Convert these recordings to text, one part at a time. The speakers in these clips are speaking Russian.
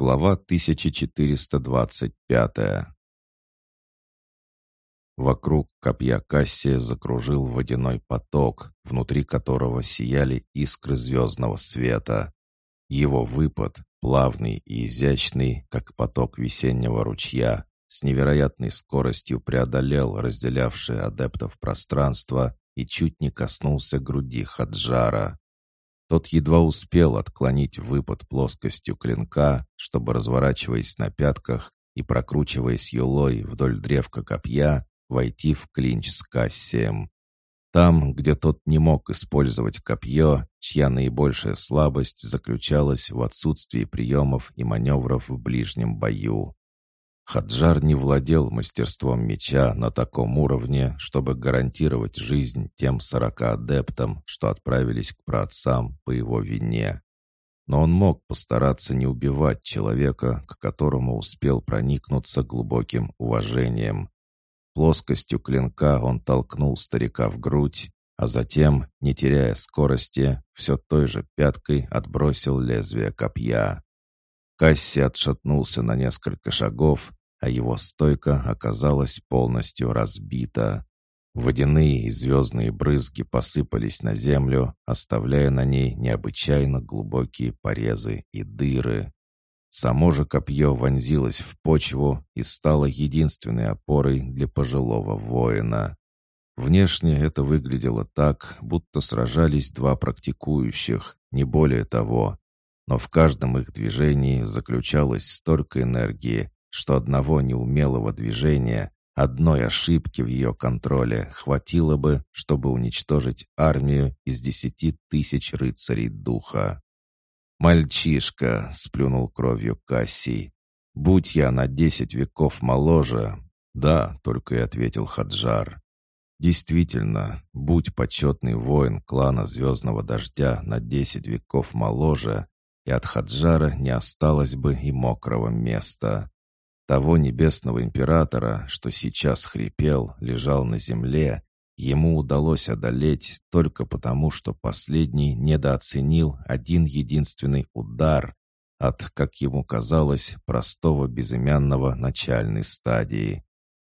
Глава 1425 Вокруг копья Кассия закружил водяной поток, внутри которого сияли искры звездного света. Его выпад, плавный и изящный, как поток весеннего ручья, с невероятной скоростью преодолел разделявшее адептов пространство и чуть не коснулся груди Хаджара. Тот едва успел отклонить выпад плоскостью клинка, чтобы, разворачиваясь на пятках и прокручиваясь юлой вдоль древка копья, войти в клинч с Кассием. Там, где тот не мог использовать копье, чья наибольшая слабость заключалась в отсутствии приемов и маневров в ближнем бою. Хаджар не владел мастерством меча на таком уровне, чтобы гарантировать жизнь тем сорока адептам, что отправились к праотцам по его вине. Но он мог постараться не убивать человека, к которому успел проникнуться глубоким уважением. Плоскостью клинка он толкнул старика в грудь, а затем, не теряя скорости, все той же пяткой отбросил лезвие копья. Касси отшатнулся на несколько шагов, а его стойка оказалась полностью разбита. Водяные и звездные брызги посыпались на землю, оставляя на ней необычайно глубокие порезы и дыры. Само же копье вонзилось в почву и стало единственной опорой для пожилого воина. Внешне это выглядело так, будто сражались два практикующих, не более того. Но в каждом их движении заключалось столько энергии, что одного неумелого движения, одной ошибки в ее контроле хватило бы, чтобы уничтожить армию из десяти тысяч рыцарей духа. «Мальчишка!» — сплюнул кровью Кассий. «Будь я на десять веков моложе!» «Да», — только и ответил Хаджар. «Действительно, будь почетный воин клана Звездного Дождя на десять веков моложе, и от Хаджара не осталось бы и мокрого места. Того небесного императора, что сейчас хрипел, лежал на земле, ему удалось одолеть только потому, что последний недооценил один единственный удар от, как ему казалось, простого безымянного начальной стадии.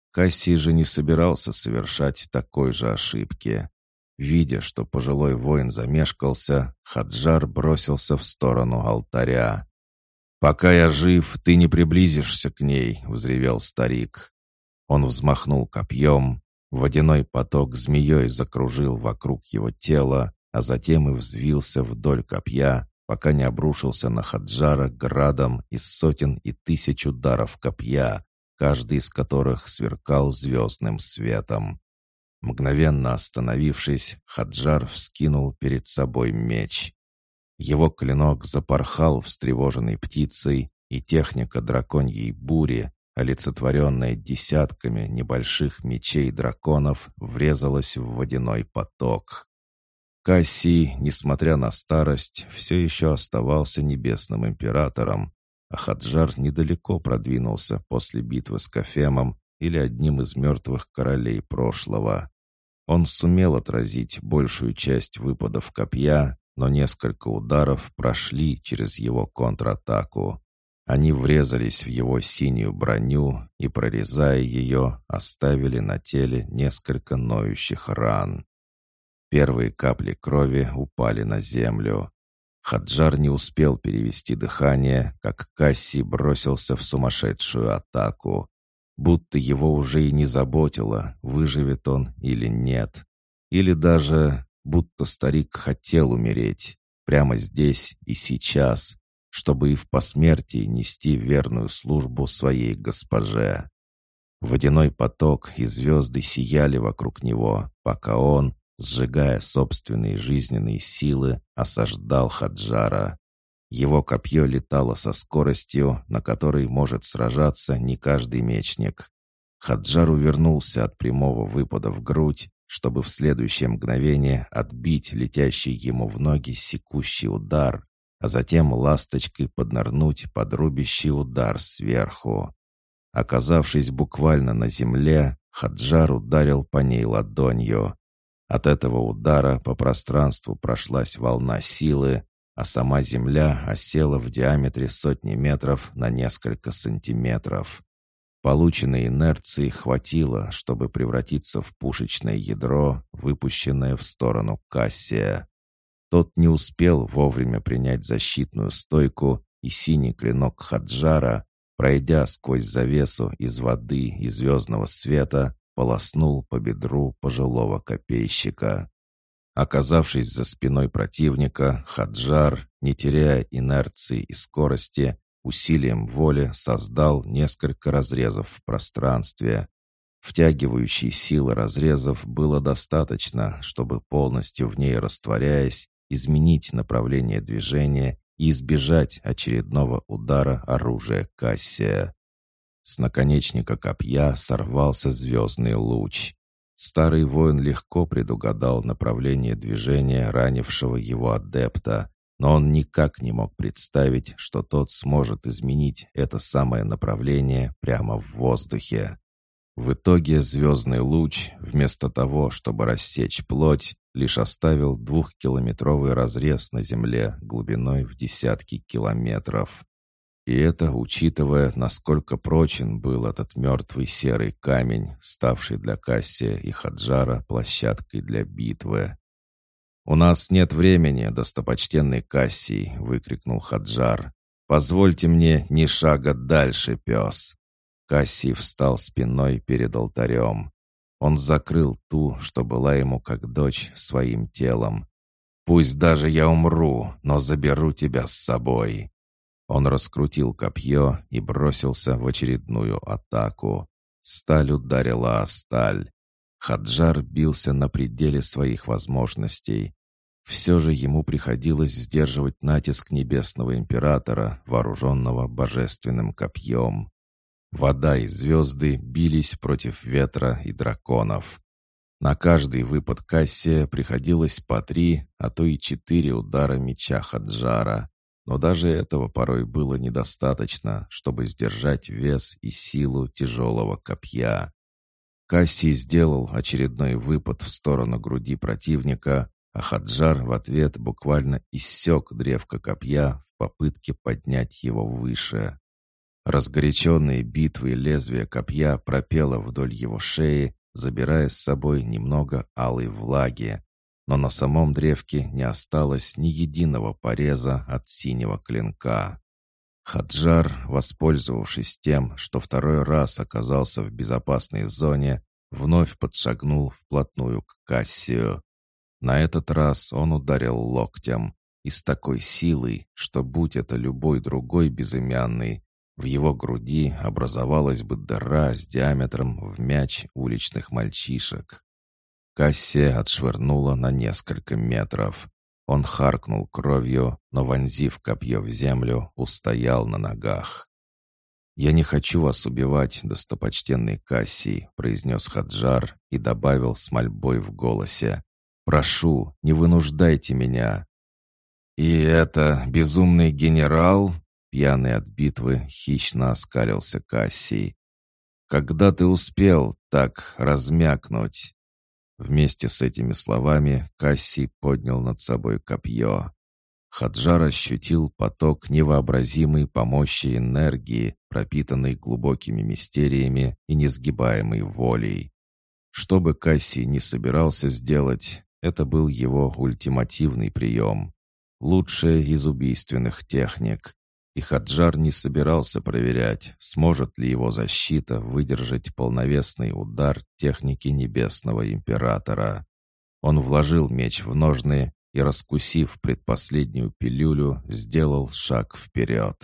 Кассий же не собирался совершать такой же ошибки. Видя, что пожилой воин замешкался, Хаджар бросился в сторону алтаря. «Пока я жив, ты не приблизишься к ней», — взревел старик. Он взмахнул копьем, водяной поток змеей закружил вокруг его тела, а затем и взвился вдоль копья, пока не обрушился на Хаджара градом из сотен и тысяч ударов копья, каждый из которых сверкал звездным светом. Мгновенно остановившись, Хаджар вскинул перед собой меч. Его клинок запорхал встревоженной птицей, и техника драконьей бури, олицетворенная десятками небольших мечей драконов, врезалась в водяной поток. Кассий, несмотря на старость, все еще оставался небесным императором, а Хаджар недалеко продвинулся после битвы с Кафемом или одним из мертвых королей прошлого. Он сумел отразить большую часть выпадов копья, но несколько ударов прошли через его контратаку. Они врезались в его синюю броню и, прорезая ее, оставили на теле несколько ноющих ран. Первые капли крови упали на землю. Хаджар не успел перевести дыхание, как Касси бросился в сумасшедшую атаку. Будто его уже и не заботило, выживет он или нет. Или даже будто старик хотел умереть прямо здесь и сейчас, чтобы и в посмертии нести верную службу своей госпоже. Водяной поток и звезды сияли вокруг него, пока он, сжигая собственные жизненные силы, осаждал Хаджара. Его копье летало со скоростью, на которой может сражаться не каждый мечник. Хаджар увернулся от прямого выпада в грудь, чтобы в следующее мгновение отбить летящий ему в ноги секущий удар, а затем ласточкой поднырнуть под рубящий удар сверху. Оказавшись буквально на земле, Хаджар ударил по ней ладонью. От этого удара по пространству прошлась волна силы, а сама Земля осела в диаметре сотни метров на несколько сантиметров. Полученной инерции хватило, чтобы превратиться в пушечное ядро, выпущенное в сторону Кассия. Тот не успел вовремя принять защитную стойку, и синий клинок Хаджара, пройдя сквозь завесу из воды и звездного света, полоснул по бедру пожилого копейщика. Оказавшись за спиной противника, Хаджар, не теряя инерции и скорости, усилием воли создал несколько разрезов в пространстве. Втягивающей силы разрезов было достаточно, чтобы полностью в ней растворяясь, изменить направление движения и избежать очередного удара оружия Кассия. С наконечника копья сорвался звездный луч. Старый воин легко предугадал направление движения ранившего его адепта, но он никак не мог представить, что тот сможет изменить это самое направление прямо в воздухе. В итоге звездный луч, вместо того, чтобы рассечь плоть, лишь оставил двухкилометровый разрез на земле глубиной в десятки километров. И это учитывая, насколько прочен был этот мертвый серый камень, ставший для Кассия и Хаджара площадкой для битвы. «У нас нет времени, достопочтенный Кассий!» — выкрикнул Хаджар. «Позвольте мне ни шага дальше, пес!» Кассий встал спиной перед алтарем. Он закрыл ту, что была ему как дочь, своим телом. «Пусть даже я умру, но заберу тебя с собой!» Он раскрутил копье и бросился в очередную атаку. Сталь ударила о сталь. Хаджар бился на пределе своих возможностей. Все же ему приходилось сдерживать натиск небесного императора, вооруженного божественным копьем. Вода и звезды бились против ветра и драконов. На каждый выпад Кассия приходилось по три, а то и четыре удара меча Хаджара. Но даже этого порой было недостаточно, чтобы сдержать вес и силу тяжелого копья. Кассий сделал очередной выпад в сторону груди противника, а Хаджар в ответ буквально иссек древко копья в попытке поднять его выше. Разгоряченные битвы лезвие копья пропело вдоль его шеи, забирая с собой немного алой влаги, но на самом древке не осталось ни единого пореза от синего клинка. Хаджар, воспользовавшись тем, что второй раз оказался в безопасной зоне, вновь подшагнул вплотную к Кассию. На этот раз он ударил локтем и с такой силой, что, будь это любой другой безымянный, в его груди образовалась бы дыра с диаметром в мяч уличных мальчишек. Кассия отшвырнула на несколько метров. Он харкнул кровью, но, вонзив копье в землю, устоял на ногах. «Я не хочу вас убивать, достопочтенный Кассий», — произнес Хаджар и добавил с мольбой в голосе. «Прошу, не вынуждайте меня». «И это безумный генерал?» Пьяный от битвы, хищно оскалился Кассий. «Когда ты успел так размякнуть?» Вместе с этими словами Кассий поднял над собой копье. Хаджар ощутил поток невообразимой помощи энергии, пропитанной глубокими мистериями и несгибаемой волей. Что бы Кассий не собирался сделать, это был его ультимативный прием. Лучшая из убийственных техник и Хаджар не собирался проверять, сможет ли его защита выдержать полновесный удар техники Небесного Императора. Он вложил меч в ножны и, раскусив предпоследнюю пилюлю, сделал шаг вперед.